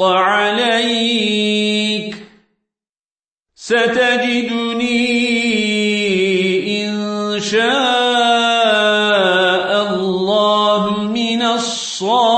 حق عليك. ستجدني إن شاء الله من الصالحين.